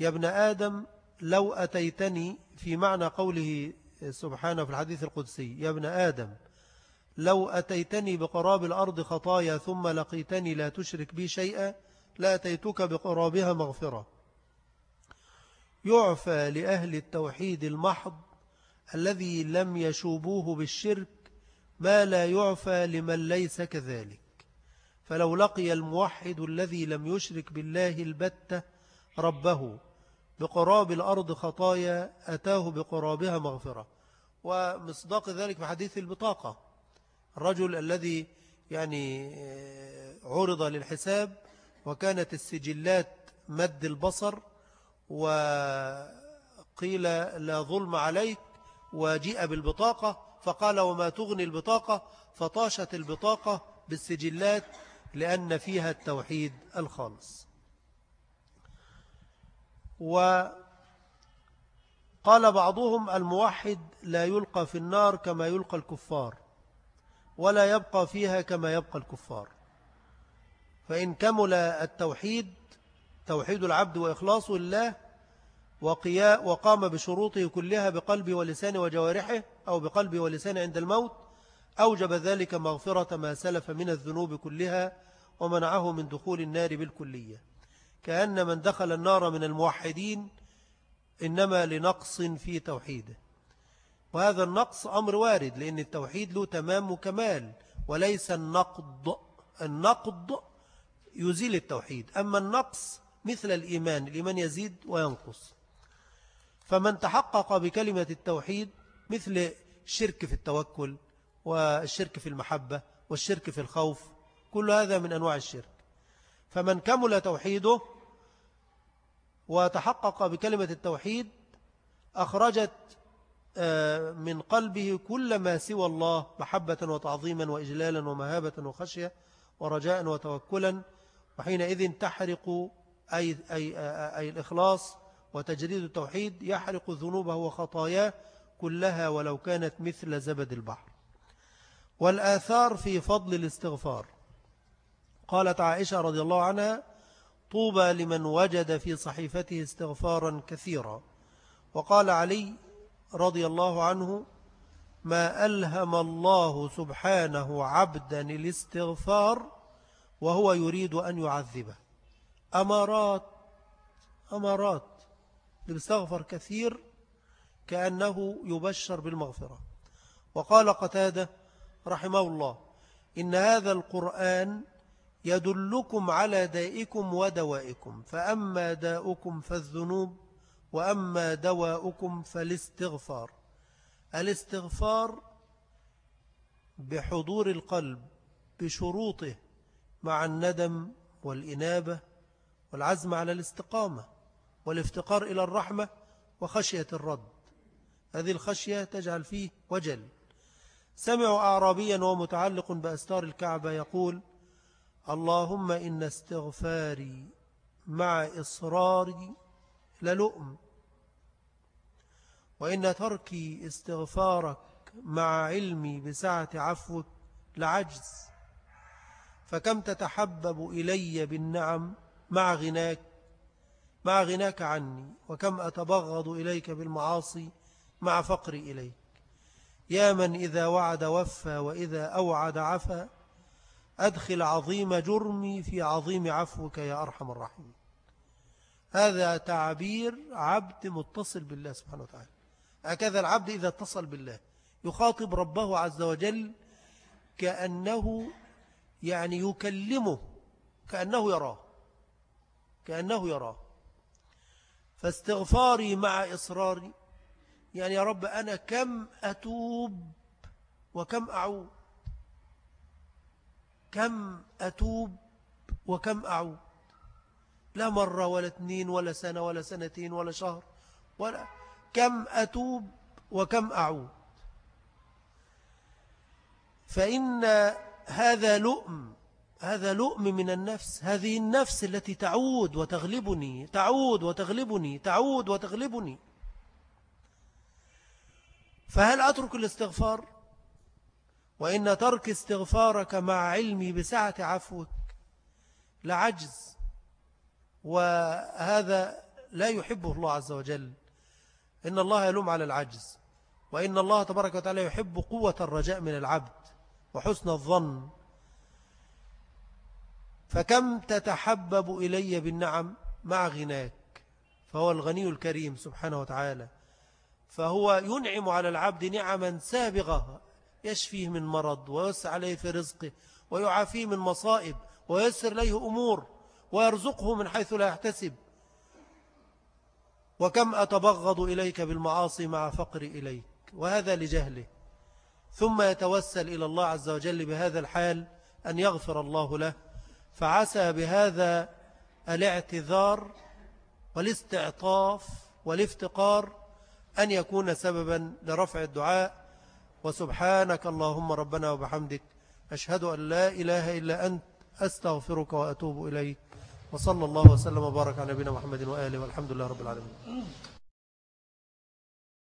يا ابن آدم لو أتيتني في معنى قوله سبحانه في الحديث القدسي يا ابن آدم لو أتيتني بقراب الأرض خطايا ثم لقيتني لا تشرك بي شيئا لا أتيتك بقرابها مغفرة. يعفى لأهل التوحيد المحض الذي لم يشوبوه بالشرك ما لا يعفى لمن ليس كذلك. فلو لقي الموحد الذي لم يشرك بالله البتة ربه بقراب الأرض خطايا أتاه بقرابها مغفرة. ومصداق ذلك في حديث البطاقة. الرجل الذي يعني آه، عرض للحساب وكانت السجلات مد البصر وقيل لا ظلم عليك وجيء بالبطاقة فقال وما تغني البطاقة؟ فطاشت البطاقة بالسجلات لأن فيها التوحيد الخالص. وقال بعضهم الموحد لا يلقى في النار كما يلقى الكفار. ولا يبقى فيها كما يبقى الكفار. فإن كمل التوحيد توحيد العبد وإخلاصه لله وقام بشروطه كلها بقلبه ولسانه وجوارحه أو بقلبه ولسانه عند الموت أوجب ذلك مغفرة ما سلف من الذنوب كلها ومنعه من دخول النار بالكلية. كأن من دخل النار من الموحدين إنما لنقص في توحيده. وهذا النقص أمر وارد لأن التوحيد له تمام وكمال وليس النقض. النقض يزيل التوحيد. أما النقص مثل الإيمان الإيمان يزيد وينقص. فمن تحقق بكلمة التوحيد مثل الشرك في التوكل والشرك في المحبة والشرك في الخوف كل هذا من أنواع الشرك. فمن كمل توحيده وتحقق بكلمة التوحيد أخرجت من قلبه كل ما سوى الله محبة وتعظيما وإجلالا ومهابة وخشية ورجاء وتوكلا وحينئذ تحرق أي, أي, أي الإخلاص وتجريد التوحيد يحرق ذنوبه وخطاياه كلها ولو كانت مثل زبد البحر. والآثار في فضل الاستغفار. قالت عائشة رضي الله عنها طوبى لمن وجد في صحيفته استغفارا كثيرا. وقال علي رضي الله عنه ما ألهم الله سبحانه عبدا الاستغفار وهو يريد أن يعذبه. أمارات أمارات بيستغفر كثير كأنه يبشر بالمغفرة. وقال قتادة رحمه الله إن هذا القرآن يدلكم على دائكم ودوائكم فأما داؤكم فالذنوب وأما دواؤكم فالاستغفار. الاستغفار بحضور القلب بشروطه مع الندم والإنابة والعزم على الاستقامة والافتقار إلى الرحمة وخشية الرد. هذه الخشية تجعل فيه وجل. سمعوا أعرابيا ومتعلق بأستار الكعبة يقول اللهم إن استغفاري مع إصراري للؤم. وإن تركي استغفارك مع علمي بسعة عفوك لعجز. فكم تتحبب إلي بالنعم مع غناك مع غناك عني. وكم أتبغض إليك بالمعاصي مع فقري إليك. يا من إذا وعد وفى وإذا أوعد عفى أدخل عظيم جرمي في عظيم عفوك يا أرحم الراحمين. هذا تعبير عبد متصل بالله سبحانه وتعالى. هكذا العبد إذا اتصل بالله يخاطب ربه عز وجل كأنه يعني يكلمه كأنه يراه كأنه يراه. فاستغفاري مع إصراري يعني يا رب أنا كم أتوب وكم أعود. كم أتوب وكم أعود. لا مرة ولا اثنين ولا سنة ولا سنتين ولا شهر ولا كم أتوب وكم أعود. فإن هذا لؤم هذا لؤم من النفس هذه النفس التي تعود وتغلبني تعود وتغلبني تعود وتغلبني. فهل أترك الاستغفار؟ وإن ترك استغفارك مع علمي بسعة عفوك لعجز. وهذا لا يحبه الله عز وجل. إن الله يلوم على العجز وإن الله تبارك وتعالى يحب قوة الرجاء من العبد وحسن الظن. فكم تتحبب إلي بالنعم مع غناك؟ فهو الغني الكريم سبحانه وتعالى. فهو ينعم على العبد نعما سابغة يشفيه من مرض ويوسع عليه في رزقه ويعافيه من مصائب ويسر إليه أمور. ويرزقه من حيث لا يحتسب. وكم أتبغض إليك بالمعاصي مع فقري إليك. وهذا لجهله. ثم يتوسل إلى الله عز وجل بهذا الحال أن يغفر الله له. فعسى بهذا الاعتذار والاستعطاف والافتقار أن يكون سببا لرفع الدعاء. وسبحانك اللهم ربنا وبحمدك. أشهد أن لا إله إلا أنت. أستغفرك وأتوب إليك. وصلى الله وسلم وبارك على نبينا محمد وآله والحمد لله رب العالمين.